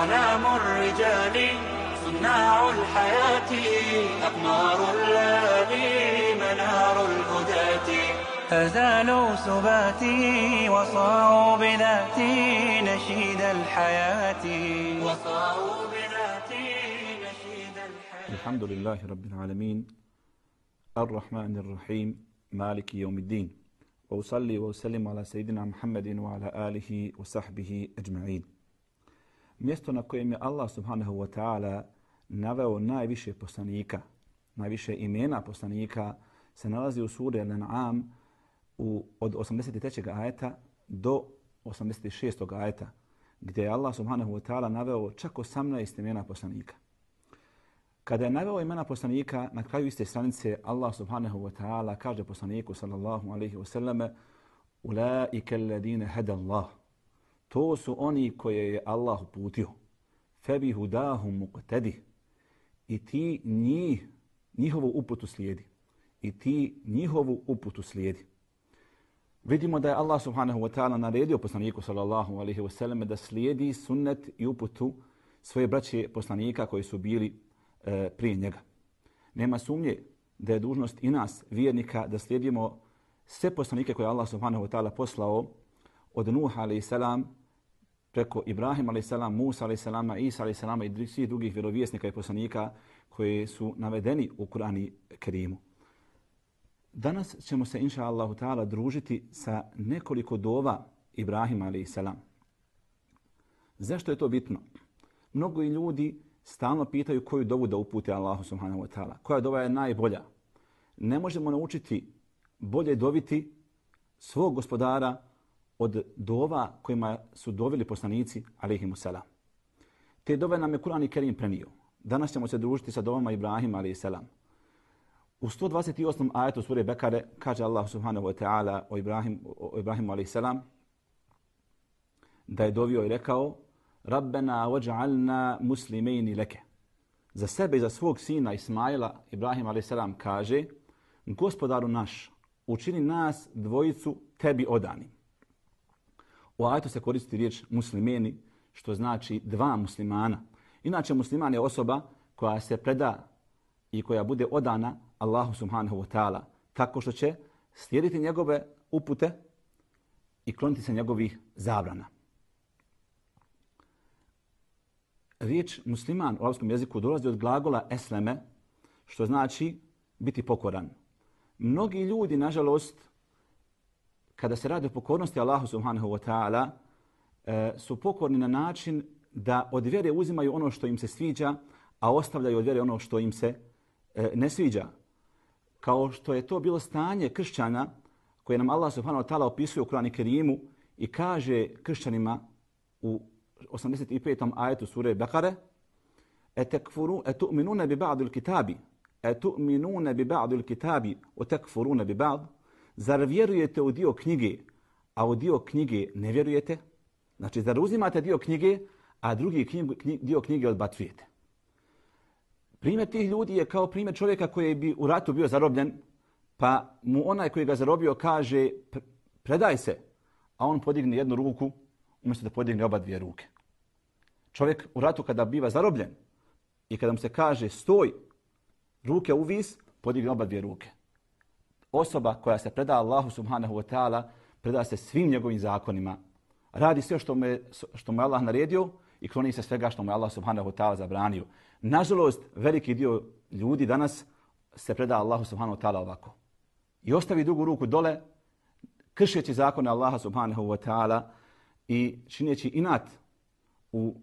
أعلام الرجال صناع الحياة أقمار الليالي منار الهداة. أزالوا سباتي وصاروا بذاتي نشيد الحياة. وصاروا بذاتي نشيد الحياة. الحمد لله رب العالمين. الرحمن الرحيم. مالك يوم الدين. وأصلي وأسلم على سيدنا محمد وعلى آله وصحبه أجمعين. Mjesto na kojem je Allah subhanahu wa ta'ala naveo najviše poslanika, najviše imena poslanika, se nalazi u suri Al-An'am od 83. ajeta do 86. ajeta, gdje je Allah subhanahu wa ta'ala naveo čak 18 imena poslanika. Kada je naveo imena poslanika, na kraju iste stranice Allah subhanahu wa ta'ala kaže poslaniku sallallahu alaihi wa sallam Ulaike alladine hada Allah. To su oni koje je Allah uputio. Febi hudahum muqtadi. I ti njih, njihovu uputu slijedi. I ti njihovu uputu slijedi. Vidimo da je Allah subhanahu wa ta'ala naredio poslaniku sallallahu alaihi wa sallam da slijedi sunnet i uputu svoje braće poslanika koji su bili e, prije njega. Nema sumnje da je dužnost i nas, vjernika, da slijedimo sve poslanike koje Allah subhanahu wa ta'ala poslao od Nuha salam preko Ibrahim a.s., Musa a.s., Isa a.s. i svih drugih vjerovjesnika i poslanika koji su navedeni u Kur'ani Kerimu. Danas ćemo se, inša Allahu ta'ala, družiti sa nekoliko dova Ibrahima a.s. Zašto je to bitno? Mnogo ljudi stalno pitaju koju dovu da upute Allahu subhanahu wa ta'ala. Koja dova je najbolja? Ne možemo naučiti bolje doviti svog gospodara od dova kojima su dovili poslanici, alaihimu salam. Te dove nam je Kur'an i Kerim prenio. Danas ćemo se družiti sa dovama Ibrahima, alaihi salam. U 128. ajetu sure Bekare kaže Allah subhanahu wa ta'ala o, Ibrahim, o Ibrahimu, alaihi salam, da je dovio i rekao Rabbena waj'alna muslimeini leke. Za sebe i za svog sina Ismaila, Ibrahim a.s. kaže Gospodaru naš, učini nas dvojicu tebi odani. U ajetu se koristi riječ muslimeni, što znači dva muslimana. Inače, musliman je osoba koja se preda i koja bude odana Allahu subhanahu wa ta'ala, tako što će slijediti njegove upute i kloniti se njegovih zabrana. riječ musliman u arabskom jeziku dolazi od glagola esleme, što znači biti pokoran. Mnogi ljudi, nažalost, kada se radi o pokornosti Allahu subhanahu wa ta'ala, e, su pokorni na način da od vjere uzimaju ono što im se sviđa, a ostavljaju od vjere ono što im se e, ne sviđa. Kao što je to bilo stanje kršćana koje nam Allah subhanahu wa ta'ala opisuje u Kur'anu Kerimu i kaže kršćanima u 85. ajetu sure Bekare etekfuru etu'minuna bi ba'd al-kitabi etu'minuna bi ba'd al-kitabi wa takfuruna bi ba'd zar vjerujete u dio knjige a u dio knjige ne vjerujete znači zar uzimate dio knjige a drugi knjigu, knjig, dio knjige odbacujete primjer tih ljudi je kao primjer čovjeka koji bi u ratu bio zarobljen pa mu onaj koji ga zarobio kaže predaj se a on podigne jednu ruku umjesto da podigne oba dvije ruke. Čovjek u ratu kada biva zarobljen i kada mu se kaže stoj, ruke uvis, podigne oba dvije ruke. Osoba koja se preda Allahu subhanahu wa ta'ala, preda se svim njegovim zakonima, radi sve što mu je, što mu je Allah naredio i kloni se svega što mu je Allah subhanahu wa ta'ala zabranio. Nažalost, veliki dio ljudi danas se preda Allahu subhanahu wa ta'ala ovako. I ostavi drugu ruku dole, kršeći zakone Allaha subhanahu wa ta'ala, i čineći inat u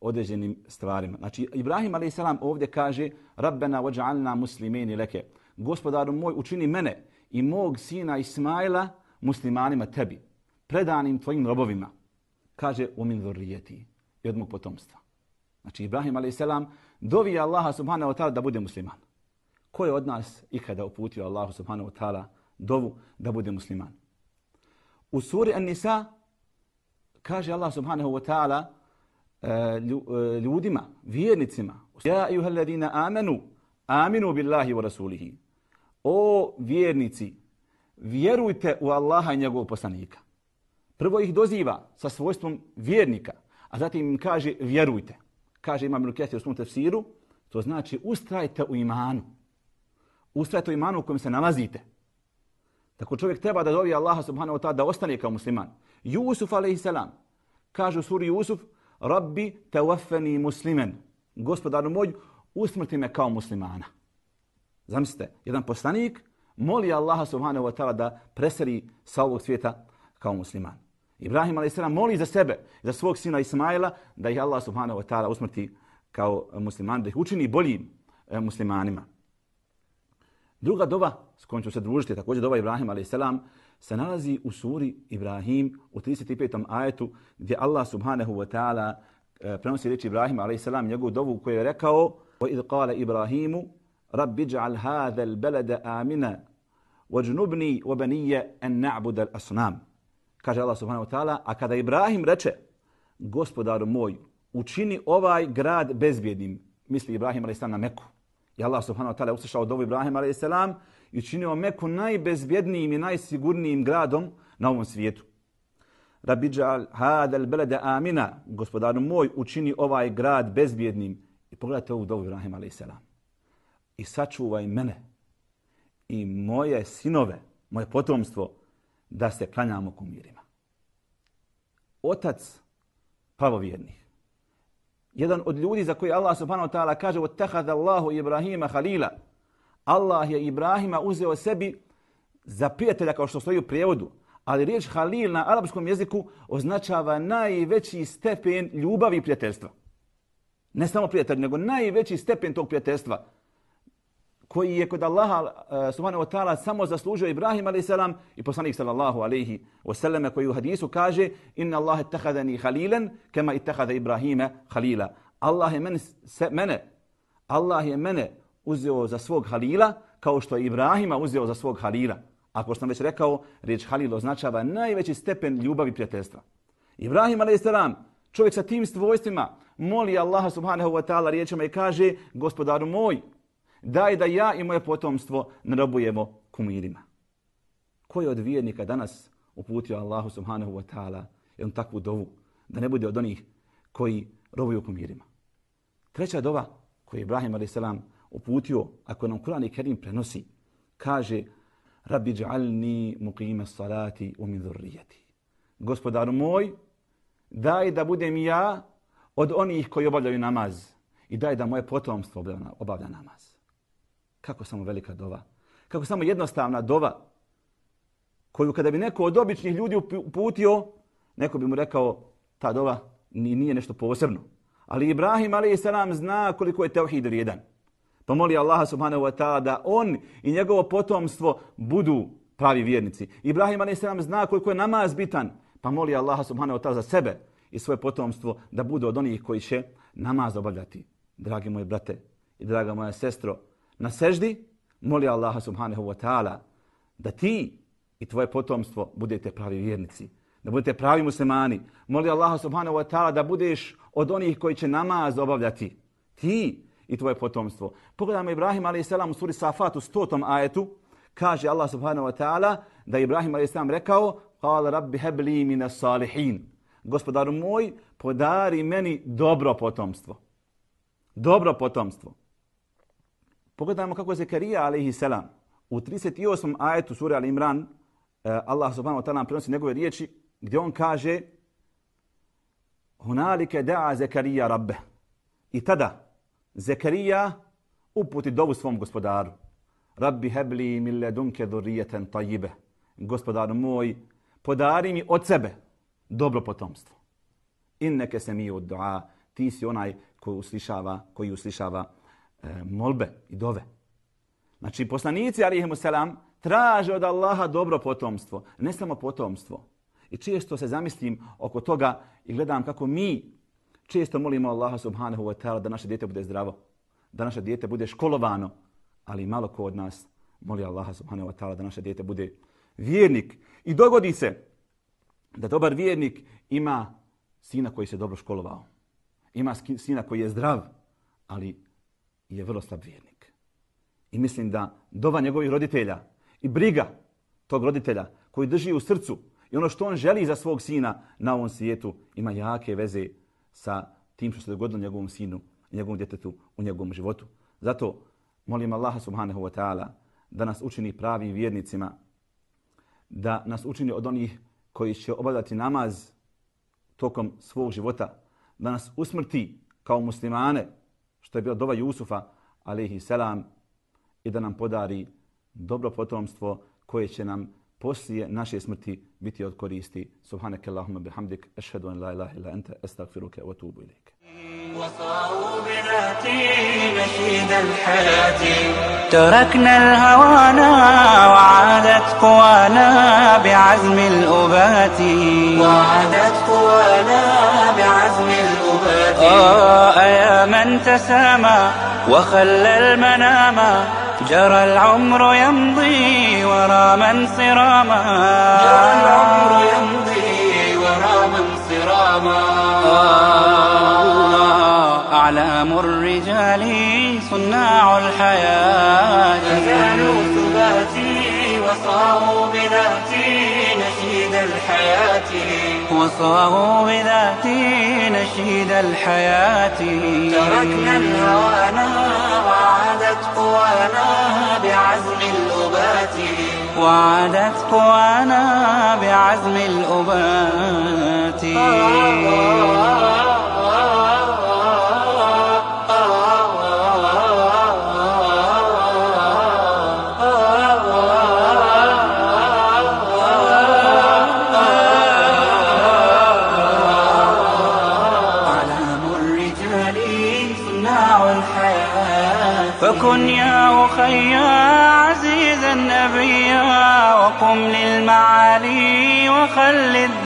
određenim stvarima. Znači, Ibrahim a.s. ovdje kaže Rabbena vaj'alna muslimeni leke. Gospodaru moj, učini mene i mog sina Ismaila muslimanima tebi, predanim tvojim robovima. Kaže, umin min zurrijeti i od mog potomstva. Znači, Ibrahim a.s. dovi Allaha subhanahu wa ta'ala da bude musliman. Ko je od nas ikada uputio Allahu subhanahu wa ta'ala dovu da bude musliman? U suri An-Nisa kaže Allah subhanahu wa ta'ala e, e, ljudima, vjernicima, Ja ayuha alladhina amanu, aminu billahi wa rasulihi. O vjernici, vjerujte u Allaha i njegovog poslanika. Prvo ih doziva sa svojstvom vjernika, a zatim im kaže vjerujte. kaže Imam Ibn u svom tefsiru, to znači ustrajte u imanu. Ustrajte u imanu u kojem se nalazite. Tako čovjek treba da dovi Allaha subhanahu wa ta'ala da ostane kao musliman. Jusuf a.s. kaže u suri Jusuf, Rabbi tawaffani muslimen. Gospodaru moj, usmrti me kao muslimana. Zamislite, jedan poslanik moli Allaha subhanahu wa ta'ala da preseri sa ovog svijeta kao musliman. Ibrahim a.s. moli za sebe, za svog sina Ismaila, da ih Allah subhanahu wa ta'ala usmrti kao musliman, da ih učini boljim e, muslimanima. Druga doba s kojom ću se družiti, također doba Ibrahim a.s. se nalazi u suri Ibrahim u 35. ajetu gdje Allah subhanahu wa ta'ala e, prenosi reči Ibrahim a.s. njegovu dovu koju je rekao وَإِذْ قَالَ إِبْرَاهِيمُ رَبِّ جَعَلْ هَذَا الْبَلَدَ آمِنًا وَجْنُبْنِي وَبَنِيَّ أَنْ نَعْبُدَ الْأَصْنَامِ Kaže Allah subhanahu wa ta'ala, a kada Ibrahim reče, gospodaru moj, učini ovaj grad bezbjednim, misli Ibrahim a.s. na Meku. I Allah subhanahu wa ta'ala uslišao dobu Ibrahim a.s. i učinio Meku najbezbjednijim i najsigurnijim gradom na ovom svijetu. Rabbi džal hadal belede amina, gospodaru moj, učini ovaj grad bezbjednim. I pogledajte ovu dobu Ibrahim a.s. I sačuvaj mene i moje sinove, moje potomstvo, da se klanjamo kumirima. Otac pravovjernih jedan od ljudi za koji Allah subhanahu wa ta'ala kaže وَتَّخَذَ اللَّهُ إِبْرَهِيمَ خَلِيلًا Allah je Ibrahima uzeo sebi za prijatelja kao što stoji u prijevodu. Ali riječ halil na arapskom jeziku označava najveći stepen ljubavi i prijateljstva. Ne samo prijatelj, nego najveći stepen tog prijateljstva koji je kod Allaha eh, subhanahu wa ta'ala samo zaslužio Ibrahim a.s. i poslanik sallallahu alaihi wasallam koji u hadisu kaže inna Allahe ittehadani halilen kema ittehada Ibrahime halila. Allah je mene, se, mene, Allah je mene uzeo za svog halila kao što je Ibrahima uzeo za svog halila. Ako sam već rekao, riječ halil označava najveći stepen ljubavi i prijateljstva. Ibrahim a.s. čovjek sa tim svojstvima moli Allaha subhanahu wa ta'ala riječima i kaže gospodaru moj, daj da ja i moje potomstvo ne robujemo kumirima. Ko je od vjernika danas uputio Allahu subhanahu wa ta'ala jednu takvu dovu da ne bude od onih koji robuju kumirima. Treća dova koju je Ibrahim a.s. uputio, ako nam Kur'an i Kerim prenosi, kaže Rabbi dja'alni muqime salati u min dhurrijeti. Gospodar moj, daj da budem ja od onih koji obavljaju namaz i daj da moje potomstvo obavlja namaz. Kako samo velika dova. Kako samo jednostavna dova koju kada bi neko od običnih ljudi uputio, neko bi mu rekao ta dova nije nešto posebno. Ali Ibrahim a.s. zna koliko je tevhid vrijedan. Pa moli Allaha subhanahu wa ta'ala da on i njegovo potomstvo budu pravi vjernici. Ibrahim a.s. zna koliko je namaz bitan. Pa moli Allaha subhanahu wa ta'ala za sebe i svoje potomstvo da budu od onih koji će namaz obavljati. Dragi moji brate i draga moja sestro, na seždi, moli Allaha subhanahu wa ta'ala da ti i tvoje potomstvo budete pravi vjernici, da budete pravi muslimani. Moli Allaha subhanahu wa ta'ala da budeš od onih koji će namaz obavljati. Ti i tvoje potomstvo. Pogledajmo Ibrahim a.s. u suri Safat u stotom ajetu. Kaže Allah subhanahu wa ta'ala da Ibrahim a.s. rekao Hvala rabbi hebli mine salihin. Gospodaru moj, podari meni dobro potomstvo. Dobro potomstvo. Pogledajmo kako je Zekarija alaihi selam u 38. ajetu sura Al-Imran eh, Allah subhanahu wa ta'ala prenosi njegove riječi gdje on kaže Hunalike da'a Zekarija rabbe. I tada Zekarija uputi dovu svom gospodaru. Rabbi hebli min ledunke dhurijeten tajibe. Gospodaru moj, podari mi od sebe dobro potomstvo. Inneke se mi od dua. Ti si onaj koji uslišava, koji uslišava E, molbe i dove. Znači, poslanici, alihimu selam, traže od Allaha dobro potomstvo. Ne samo potomstvo. I često se zamislim oko toga i gledam kako mi često molimo Allaha subhanahu wa ta'ala da naše dijete bude zdravo. Da naše dijete bude školovano. Ali malo ko od nas moli Allaha subhanahu wa ta'ala da naše dijete bude vjernik. I dogodi se da dobar vjernik ima sina koji se dobro školovao. Ima sina koji je zdrav, ali je vrlo slab vjernik. I mislim da dova njegovih roditelja i briga tog roditelja koji drži u srcu i ono što on želi za svog sina na ovom svijetu ima jake veze sa tim što se dogodilo njegovom sinu, njegovom djetetu u njegovom životu. Zato molim Allaha subhanahu wa ta'ala da nas učini pravim vjernicima, da nas učini od onih koji će obavljati namaz tokom svog života, da nas usmrti kao muslimane, što je bila dova Jusufa, alaihi selam, i da nam podari dobro potomstvo koje će nam poslije naše smrti biti od koristi. Subhaneke Allahumma bihamdik, ešhedu an la ilaha illa ente, estagfiruke, wa tubu ilike. وصاروا بذاتي نشيد الحياة تركنا الهوانا وعادت قوانا بعزم الأبات وعادت قوانا بعزم الأبات آه يا من تسامى وخلى المنام. جرى العمر يمضي ورا من صراما. جرى العمر يمضي ورا من صراما. أعلام الرجال صناع الحياة. فزالوا ثباتي وصاروا بذاتي. الحياة. وصاروا بذاتي نشيد الحياة. تركنا الهوانا وعادت قوانا بعزم الأبات. وعادت قوانا بعزم الأبات.